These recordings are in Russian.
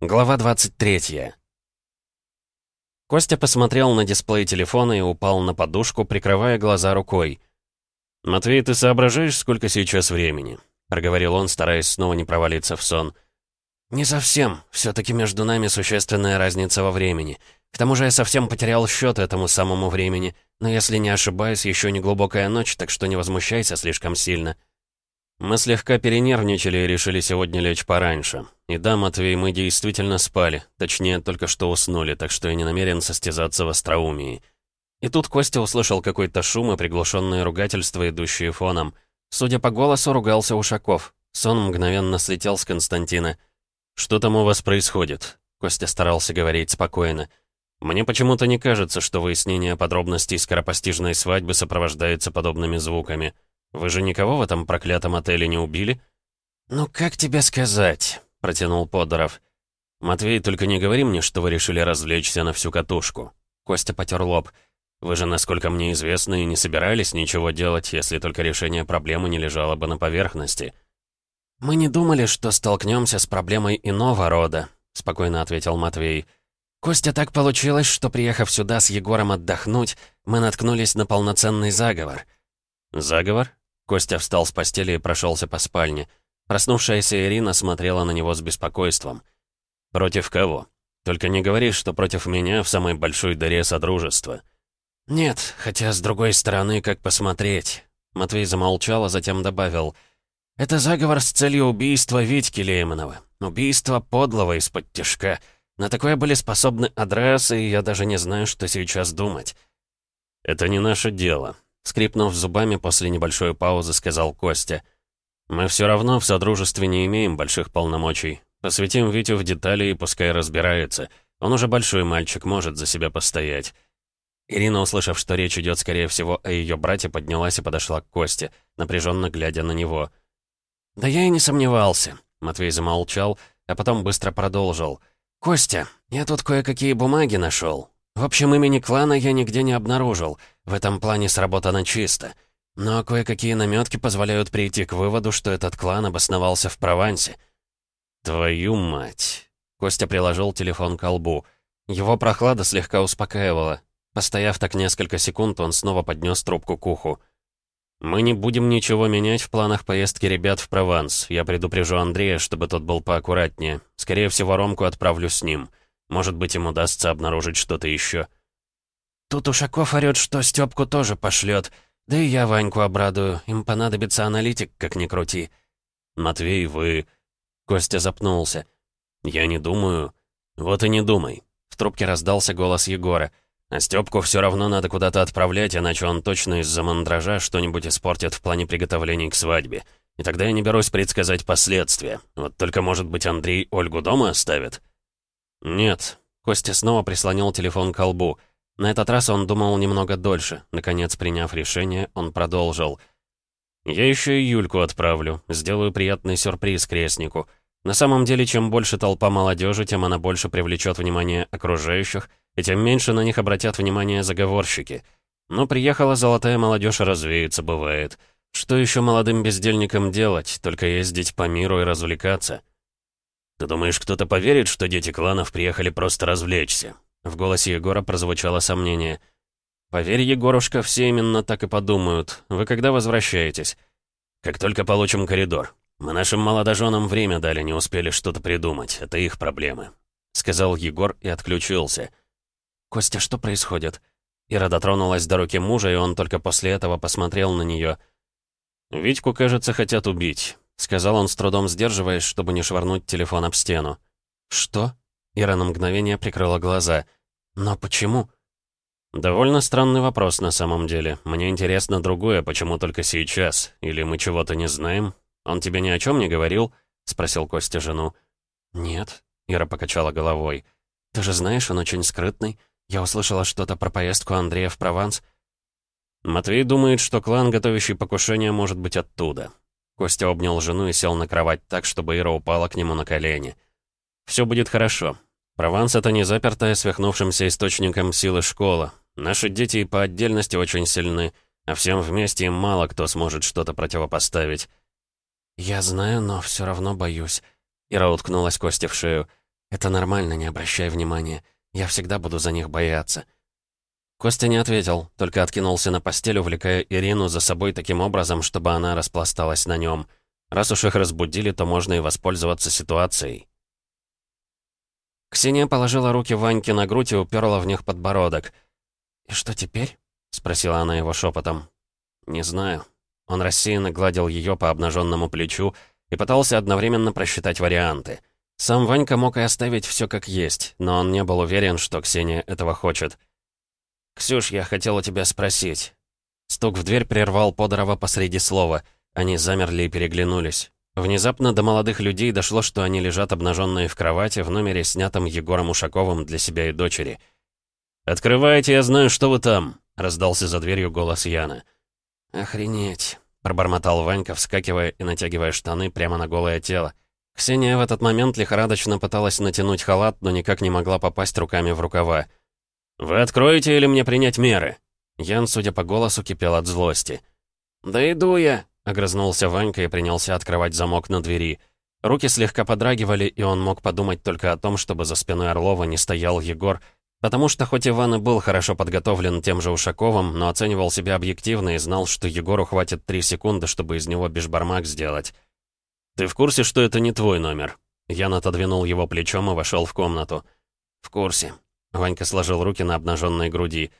Глава 23. Костя посмотрел на дисплей телефона и упал на подушку, прикрывая глаза рукой. «Матвей, ты соображаешь, сколько сейчас времени?» — проговорил он, стараясь снова не провалиться в сон. «Не совсем. все таки между нами существенная разница во времени. К тому же я совсем потерял счет этому самому времени. Но если не ошибаюсь, еще не глубокая ночь, так что не возмущайся слишком сильно». Мы слегка перенервничали и решили сегодня лечь пораньше. И да, Матвей, мы действительно спали. Точнее, только что уснули, так что я не намерен состязаться в остроумии. И тут Костя услышал какой-то шум и приглушенные ругательства, идущие фоном. Судя по голосу, ругался Ушаков. Сон мгновенно слетел с Константина. «Что там у вас происходит?» Костя старался говорить спокойно. «Мне почему-то не кажется, что выяснение подробностей скоропостижной свадьбы сопровождается подобными звуками». Вы же никого в этом проклятом отеле не убили?» «Ну, как тебе сказать?» — протянул Подоров. «Матвей, только не говори мне, что вы решили развлечься на всю катушку». Костя потер лоб. «Вы же, насколько мне известно, и не собирались ничего делать, если только решение проблемы не лежало бы на поверхности». «Мы не думали, что столкнемся с проблемой иного рода», — спокойно ответил Матвей. «Костя, так получилось, что, приехав сюда с Егором отдохнуть, мы наткнулись на полноценный заговор». «Заговор?» Костя встал с постели и прошелся по спальне. Проснувшаяся Ирина смотрела на него с беспокойством. «Против кого? Только не говори, что против меня в самой большой дыре Содружества». «Нет, хотя, с другой стороны, как посмотреть?» Матвей замолчал, а затем добавил. «Это заговор с целью убийства Витьки Лейманова. Убийство подлого из-под тяжка. На такое были способны адрессы, и я даже не знаю, что сейчас думать». «Это не наше дело», Скрипнув зубами после небольшой паузы, сказал Костя. «Мы все равно в Содружестве не имеем больших полномочий. Посвятим Витю в детали и пускай разбирается. Он уже большой мальчик, может за себя постоять». Ирина, услышав, что речь идет, скорее всего, о ее брате, поднялась и подошла к Косте, напряженно глядя на него. «Да я и не сомневался», — Матвей замолчал, а потом быстро продолжил. «Костя, я тут кое-какие бумаги нашел. В общем, имени клана я нигде не обнаружил. В этом плане сработано чисто. Но кое-какие наметки позволяют прийти к выводу, что этот клан обосновался в Провансе. «Твою мать!» Костя приложил телефон к колбу. Его прохлада слегка успокаивала. Постояв так несколько секунд, он снова поднес трубку к уху. «Мы не будем ничего менять в планах поездки ребят в Прованс. Я предупрежу Андрея, чтобы тот был поаккуратнее. Скорее всего, Ромку отправлю с ним. Может быть, им удастся обнаружить что-то еще. Тут Ушаков орёт, что Стёпку тоже пошлет. Да и я Ваньку обрадую. Им понадобится аналитик, как ни крути. Матвей, вы... Костя запнулся. Я не думаю. Вот и не думай. В трубке раздался голос Егора. А Стёпку все равно надо куда-то отправлять, иначе он точно из-за мандража что-нибудь испортит в плане приготовлений к свадьбе. И тогда я не берусь предсказать последствия. Вот только, может быть, Андрей Ольгу дома оставит? «Нет». Костя снова прислонил телефон к колбу. На этот раз он думал немного дольше. Наконец, приняв решение, он продолжил. «Я еще и Юльку отправлю. Сделаю приятный сюрприз крестнику. На самом деле, чем больше толпа молодежи, тем она больше привлечет внимание окружающих, и тем меньше на них обратят внимание заговорщики. Но приехала золотая молодежь, развеется, бывает. Что еще молодым бездельникам делать, только ездить по миру и развлекаться?» «Ты думаешь, кто-то поверит, что дети кланов приехали просто развлечься?» В голосе Егора прозвучало сомнение. «Поверь, Егорушка, все именно так и подумают. Вы когда возвращаетесь?» «Как только получим коридор. Мы нашим молодоженам время дали, не успели что-то придумать. Это их проблемы», — сказал Егор и отключился. «Костя, что происходит?» Ира дотронулась до руки мужа, и он только после этого посмотрел на нее. «Витьку, кажется, хотят убить. Сказал он с трудом сдерживаясь, чтобы не швырнуть телефон об стену. «Что?» Ира на мгновение прикрыла глаза. «Но почему?» «Довольно странный вопрос на самом деле. Мне интересно другое, почему только сейчас? Или мы чего-то не знаем? Он тебе ни о чем не говорил?» — спросил Костя жену. «Нет», — Ира покачала головой. «Ты же знаешь, он очень скрытный. Я услышала что-то про поездку Андрея в Прованс». Матвей думает, что клан, готовящий покушение, может быть оттуда. Костя обнял жену и сел на кровать так, чтобы Ира упала к нему на колени. «Все будет хорошо. Прованс — это не запертая свихнувшимся источником силы школа. Наши дети по отдельности очень сильны, а всем вместе им мало кто сможет что-то противопоставить». «Я знаю, но все равно боюсь». Ира уткнулась Косте в шею. «Это нормально, не обращай внимания. Я всегда буду за них бояться». Костя не ответил, только откинулся на постель, увлекая Ирину за собой таким образом, чтобы она распласталась на нем. Раз уж их разбудили, то можно и воспользоваться ситуацией. Ксения положила руки Ваньке на грудь и уперла в них подбородок. «И что теперь?» — спросила она его шепотом. «Не знаю». Он рассеянно гладил ее по обнаженному плечу и пытался одновременно просчитать варианты. Сам Ванька мог и оставить все как есть, но он не был уверен, что Ксения этого хочет. «Ксюш, я хотел у тебя спросить». Стук в дверь прервал Подорова посреди слова. Они замерли и переглянулись. Внезапно до молодых людей дошло, что они лежат обнаженные в кровати в номере, снятом Егором Ушаковым для себя и дочери. «Открывайте, я знаю, что вы там!» — раздался за дверью голос Яна. «Охренеть!» — пробормотал Ванька, вскакивая и натягивая штаны прямо на голое тело. Ксения в этот момент лихорадочно пыталась натянуть халат, но никак не могла попасть руками в рукава. «Вы откроете или мне принять меры?» Ян, судя по голосу, кипел от злости. «Да иду я!» Огрызнулся Ванька и принялся открывать замок на двери. Руки слегка подрагивали, и он мог подумать только о том, чтобы за спиной Орлова не стоял Егор, потому что хоть Иван и был хорошо подготовлен тем же Ушаковым, но оценивал себя объективно и знал, что Егору хватит три секунды, чтобы из него бешбармак сделать. «Ты в курсе, что это не твой номер?» Ян отодвинул его плечом и вошел в комнату. «В курсе». Ванька сложил руки на обнаженной груди.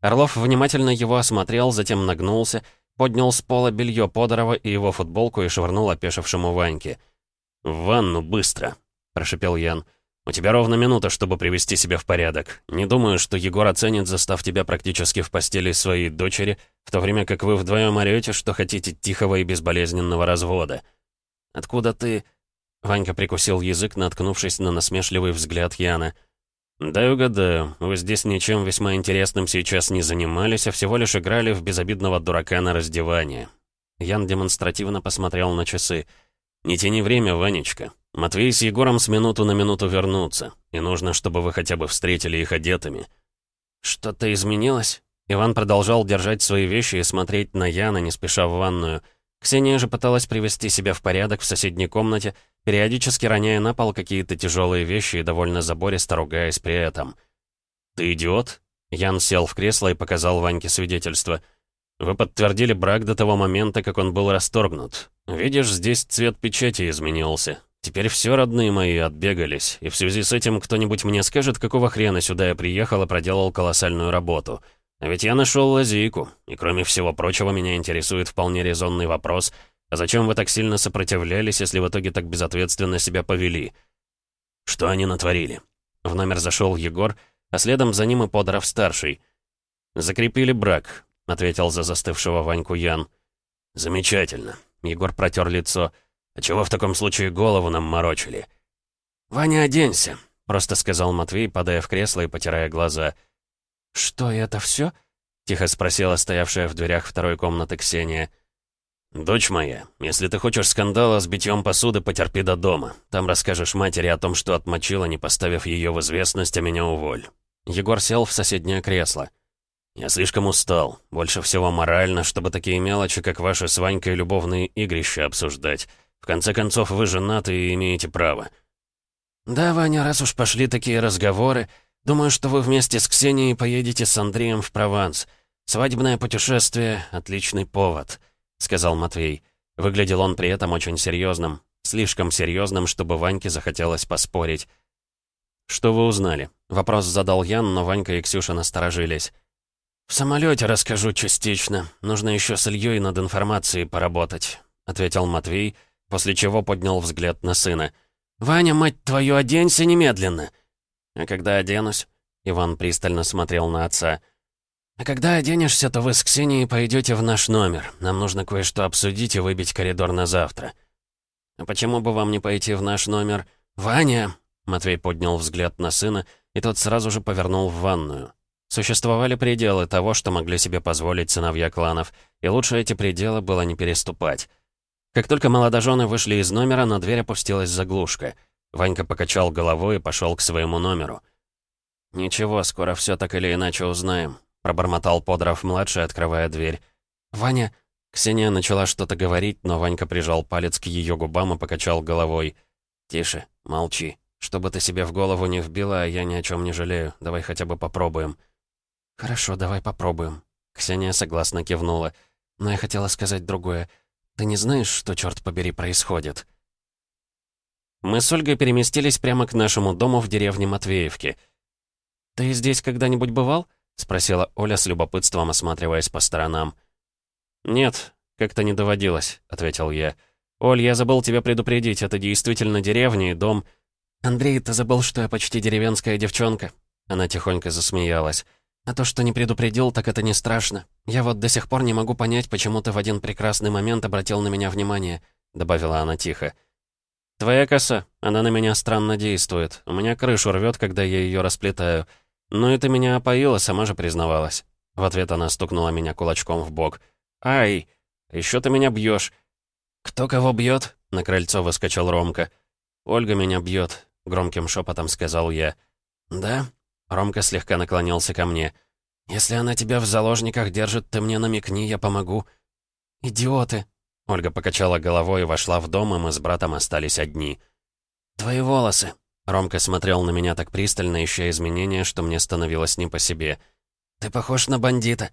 Орлов внимательно его осмотрел, затем нагнулся — поднял с пола белье Подорова и его футболку и швырнул опешившему Ваньке. «В ванну, быстро!» — прошипел Ян. «У тебя ровно минута, чтобы привести себя в порядок. Не думаю, что Егор оценит, застав тебя практически в постели своей дочери, в то время как вы вдвоем орете, что хотите тихого и безболезненного развода». «Откуда ты...» Ванька прикусил язык, наткнувшись на насмешливый взгляд Яна — «Да угадаю, вы здесь ничем весьма интересным сейчас не занимались, а всего лишь играли в безобидного дурака на раздевание». Ян демонстративно посмотрел на часы. «Не тяни время, Ванечка. Матвей с Егором с минуту на минуту вернутся, и нужно, чтобы вы хотя бы встретили их одетыми». «Что-то изменилось?» Иван продолжал держать свои вещи и смотреть на Яна, не спеша в ванную. Ксения же пыталась привести себя в порядок в соседней комнате, периодически роняя на пол какие-то тяжелые вещи и довольно забористо ругаясь при этом. «Ты идиот?» Ян сел в кресло и показал Ваньке свидетельство. «Вы подтвердили брак до того момента, как он был расторгнут. Видишь, здесь цвет печати изменился. Теперь все родные мои отбегались, и в связи с этим кто-нибудь мне скажет, какого хрена сюда я приехал и проделал колоссальную работу». А ведь я нашел лазейку, и кроме всего прочего меня интересует вполне резонный вопрос, а зачем вы так сильно сопротивлялись, если в итоге так безответственно себя повели? Что они натворили? В номер зашел Егор, а следом за ним и Подоров-старший. «Закрепили брак», — ответил за застывшего Ваньку Ян. «Замечательно», — Егор протер лицо. «А чего в таком случае голову нам морочили?» «Ваня, оденься», — просто сказал Матвей, падая в кресло и потирая глаза. «Ваня, «Что, это все? тихо спросила стоявшая в дверях второй комнаты Ксения. «Дочь моя, если ты хочешь скандала с битьем посуды, потерпи до дома. Там расскажешь матери о том, что отмочила, не поставив ее в известность, а меня уволь». Егор сел в соседнее кресло. «Я слишком устал. Больше всего морально, чтобы такие мелочи, как ваши с Ванькой любовные игрища обсуждать. В конце концов, вы женаты и имеете право». «Да, Ваня, раз уж пошли такие разговоры, Думаю, что вы вместе с Ксенией поедете с Андреем в Прованс. Свадебное путешествие — отличный повод», — сказал Матвей. Выглядел он при этом очень серьезным. Слишком серьезным, чтобы Ваньке захотелось поспорить. «Что вы узнали?» — вопрос задал Ян, но Ванька и Ксюша насторожились. «В самолете расскажу частично. Нужно еще с Ильей над информацией поработать», — ответил Матвей, после чего поднял взгляд на сына. «Ваня, мать твою, оденься немедленно!» «А когда оденусь?» Иван пристально смотрел на отца. «А когда оденешься, то вы с Ксенией пойдете в наш номер. Нам нужно кое-что обсудить и выбить коридор на завтра». «А почему бы вам не пойти в наш номер?» «Ваня!» Матвей поднял взгляд на сына, и тот сразу же повернул в ванную. Существовали пределы того, что могли себе позволить сыновья кланов, и лучше эти пределы было не переступать. Как только молодожены вышли из номера, на дверь опустилась заглушка — Ванька покачал головой и пошел к своему номеру. «Ничего, скоро все так или иначе узнаем», — пробормотал Подров-младший, открывая дверь. «Ваня...» Ксения начала что-то говорить, но Ванька прижал палец к ее губам и покачал головой. «Тише, молчи. Что бы ты себе в голову не вбила, я ни о чем не жалею. Давай хотя бы попробуем». «Хорошо, давай попробуем». Ксения согласно кивнула. «Но я хотела сказать другое. Ты не знаешь, что, черт побери, происходит?» Мы с Ольгой переместились прямо к нашему дому в деревне Матвеевки. «Ты здесь когда-нибудь бывал?» — спросила Оля с любопытством, осматриваясь по сторонам. «Нет, как-то не доводилось», — ответил я. «Оль, я забыл тебя предупредить, это действительно деревня и дом...» «Андрей, ты забыл, что я почти деревенская девчонка?» Она тихонько засмеялась. «А то, что не предупредил, так это не страшно. Я вот до сих пор не могу понять, почему ты в один прекрасный момент обратил на меня внимание», — добавила она тихо. «Твоя коса, она на меня странно действует. У меня крышу рвет, когда я ее расплетаю. Ну и ты меня опоила, сама же признавалась». В ответ она стукнула меня кулачком в бок. «Ай, еще ты меня бьешь. «Кто кого бьет? на крыльцо выскочил Ромка. «Ольга меня бьет, громким шепотом сказал я. «Да?» Ромка слегка наклонился ко мне. «Если она тебя в заложниках держит, ты мне намекни, я помогу». «Идиоты!» Ольга покачала головой и вошла в дом, и мы с братом остались одни. «Твои волосы!» Ромка смотрел на меня так пристально, ища изменения, что мне становилось не по себе. «Ты похож на бандита».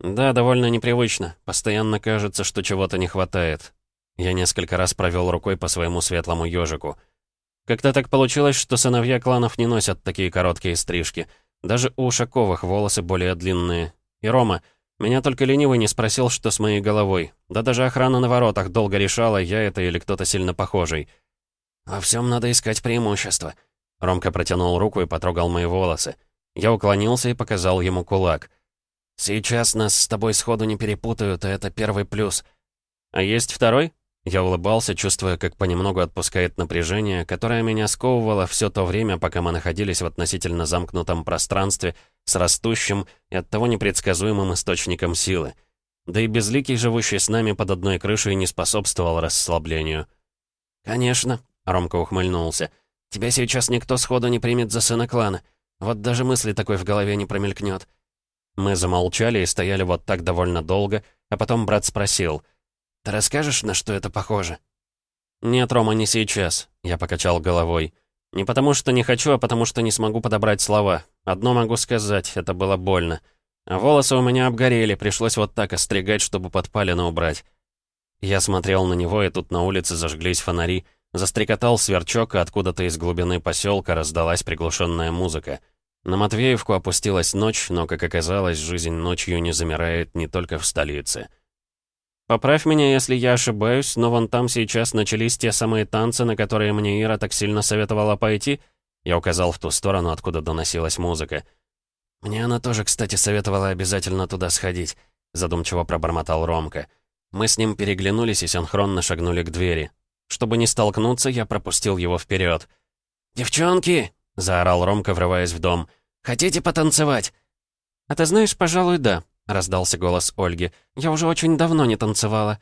«Да, довольно непривычно. Постоянно кажется, что чего-то не хватает». Я несколько раз провел рукой по своему светлому ежику. Как-то так получилось, что сыновья кланов не носят такие короткие стрижки. Даже у Ушаковых волосы более длинные. И Рома, меня только ленивый не спросил, что с моей головой. Да даже охрана на воротах долго решала, я это или кто-то сильно похожий. «Во всем надо искать преимущество». Ромка протянул руку и потрогал мои волосы. Я уклонился и показал ему кулак. «Сейчас нас с тобой сходу не перепутают, и это первый плюс». «А есть второй?» Я улыбался, чувствуя, как понемногу отпускает напряжение, которое меня сковывало все то время, пока мы находились в относительно замкнутом пространстве с растущим и оттого непредсказуемым источником силы. Да и безликий, живущий с нами под одной крышей, не способствовал расслаблению. «Конечно», — Ромка ухмыльнулся, — «тебя сейчас никто сходу не примет за сына клана. Вот даже мысли такой в голове не промелькнет». Мы замолчали и стояли вот так довольно долго, а потом брат спросил — ты расскажешь, на что это похоже?» «Нет, Рома, не сейчас», — я покачал головой. «Не потому что не хочу, а потому что не смогу подобрать слова. Одно могу сказать, это было больно. А волосы у меня обгорели, пришлось вот так остригать, чтобы подпалины убрать». Я смотрел на него, и тут на улице зажглись фонари. Застрекотал сверчок, и откуда-то из глубины поселка раздалась приглушенная музыка. На Матвеевку опустилась ночь, но, как оказалось, жизнь ночью не замирает не только в столице. Поправь меня, если я ошибаюсь, но вон там сейчас начались те самые танцы, на которые мне Ира так сильно советовала пойти. Я указал в ту сторону, откуда доносилась музыка. «Мне она тоже, кстати, советовала обязательно туда сходить», — задумчиво пробормотал Ромка. Мы с ним переглянулись и синхронно шагнули к двери. Чтобы не столкнуться, я пропустил его вперед. «Девчонки!» — заорал Ромка, врываясь в дом. «Хотите потанцевать?» «А ты знаешь, пожалуй, да», — раздался голос Ольги. «Я уже очень давно не танцевала».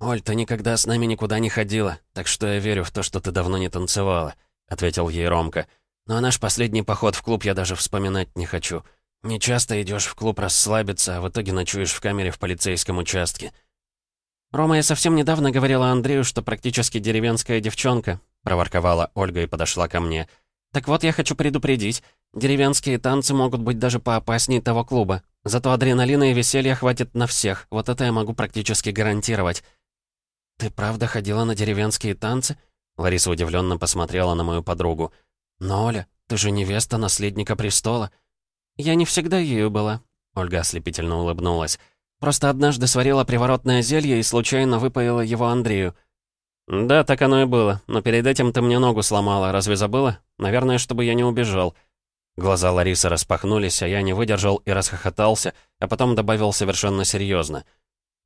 «Оль, ты никогда с нами никуда не ходила, так что я верю в то, что ты давно не танцевала», — ответил ей Ромка. «Но наш последний поход в клуб я даже вспоминать не хочу. Не часто идешь в клуб расслабиться, а в итоге ночуешь в камере в полицейском участке». «Рома, я совсем недавно говорила Андрею, что практически деревенская девчонка», — проворковала Ольга и подошла ко мне. «Так вот, я хочу предупредить. Деревенские танцы могут быть даже поопаснее того клуба. Зато адреналина и веселья хватит на всех. Вот это я могу практически гарантировать. «Ты правда ходила на деревенские танцы?» Лариса удивленно посмотрела на мою подругу. «Но, Оля, ты же невеста наследника престола». «Я не всегда ею была», — Ольга ослепительно улыбнулась. «Просто однажды сварила приворотное зелье и случайно выпоила его Андрею». «Да, так оно и было. Но перед этим ты мне ногу сломала. Разве забыла? Наверное, чтобы я не убежал. Глаза Ларисы распахнулись, а я не выдержал и расхохотался, а потом добавил совершенно серьезно.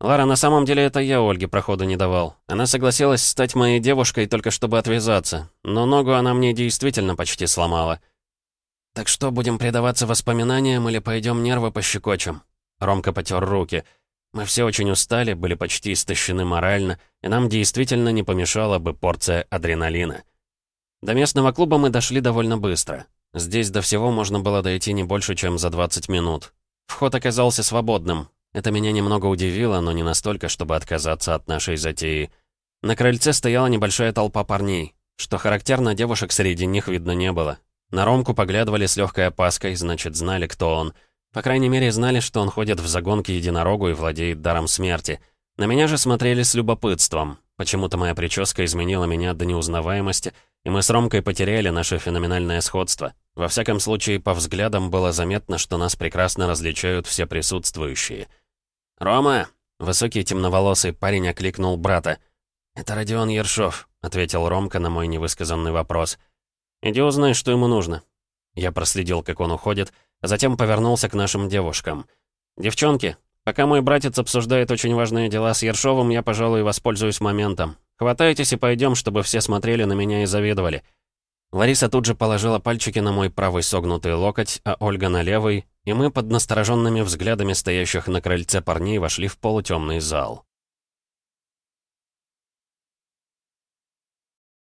«Лара, на самом деле это я Ольге проходу не давал. Она согласилась стать моей девушкой только чтобы отвязаться, но ногу она мне действительно почти сломала». «Так что, будем предаваться воспоминаниям или пойдем нервы пощекочем?» Ромка потер руки. Мы все очень устали, были почти истощены морально, и нам действительно не помешала бы порция адреналина. До местного клуба мы дошли довольно быстро. Здесь до всего можно было дойти не больше, чем за 20 минут. Вход оказался свободным. Это меня немного удивило, но не настолько, чтобы отказаться от нашей затеи. На крыльце стояла небольшая толпа парней. Что характерно, девушек среди них видно не было. На Ромку поглядывали с легкой опаской, значит, знали, кто он. По крайней мере, знали, что он ходит в загонке единорогу и владеет даром смерти. На меня же смотрели с любопытством. Почему-то моя прическа изменила меня до неузнаваемости, и мы с Ромкой потеряли наше феноменальное сходство. Во всяком случае, по взглядам было заметно, что нас прекрасно различают все присутствующие. «Рома!» — высокий темноволосый парень окликнул брата. «Это Родион Ершов», — ответил Ромка на мой невысказанный вопрос. «Иди узнай, что ему нужно». Я проследил, как он уходит, а затем повернулся к нашим девушкам. «Девчонки, пока мой братец обсуждает очень важные дела с Ершовым, я, пожалуй, воспользуюсь моментом. Хватайтесь и пойдем, чтобы все смотрели на меня и завидовали». Лариса тут же положила пальчики на мой правый согнутый локоть, а Ольга на левый, и мы под настороженными взглядами стоящих на крыльце парней вошли в полутемный зал.